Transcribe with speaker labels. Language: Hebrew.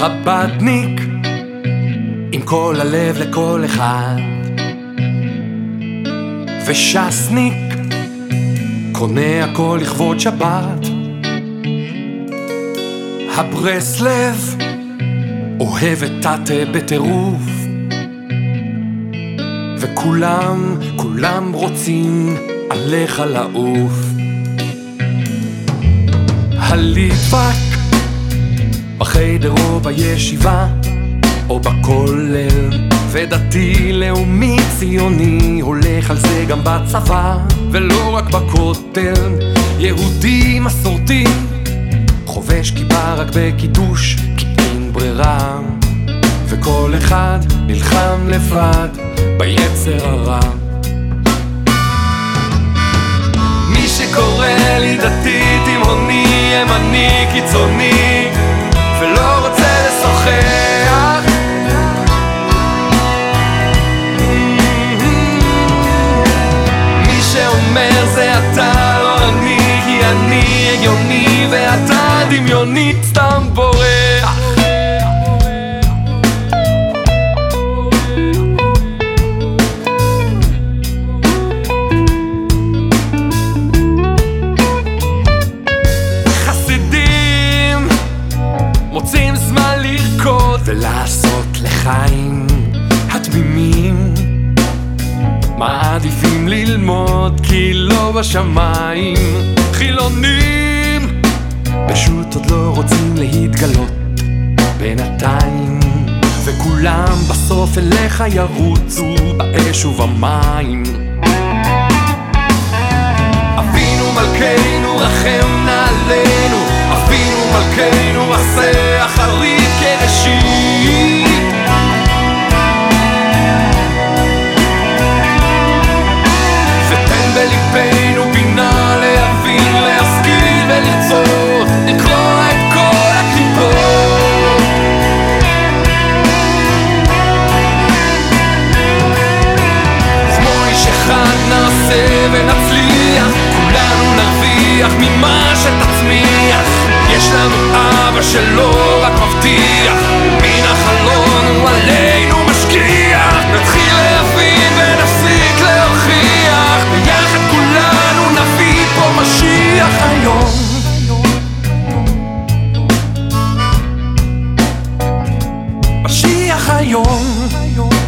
Speaker 1: חבדניק עם כל הלב לכל אחד. וש"סניק קונה הכל לכבוד שבת. הברסלב אוהב את תתה בטירוף. וכולם, כולם רוצים עליך לעוף. הליטבק בחדר או בישיבה או בכולל. ודתי, לאומי, ציוני הולך על זה גם בצבא ולא רק בכותל. יהודי מסורתי חובש כיפה רק בקידוש כי אין ברירה. וכל אחד נלחם לבד ביצר הרע. מי שקורא לי דתי, תימהוני, ימני, קיצוני ואתה דמיוני, סתם בורח. חסידים מוצאים זמן לרקוד ולעשות לחיים התמימים. מעדיפים ללמוד כי לא בשמיים. חילונים וכולם בסוף אליך ירוצו באש ובמים. אבינו מלכנו רחם נא עלינו אבינו מלכנו עשה אחרית ממה שתצמיח. יש לנו אבא שלא רק מבטיח. מן החלון הוא עלינו משגיח. נתחיל להבין ונפסיק להוכיח. ביחד כולנו נביא פה משיח היום. משיח היום.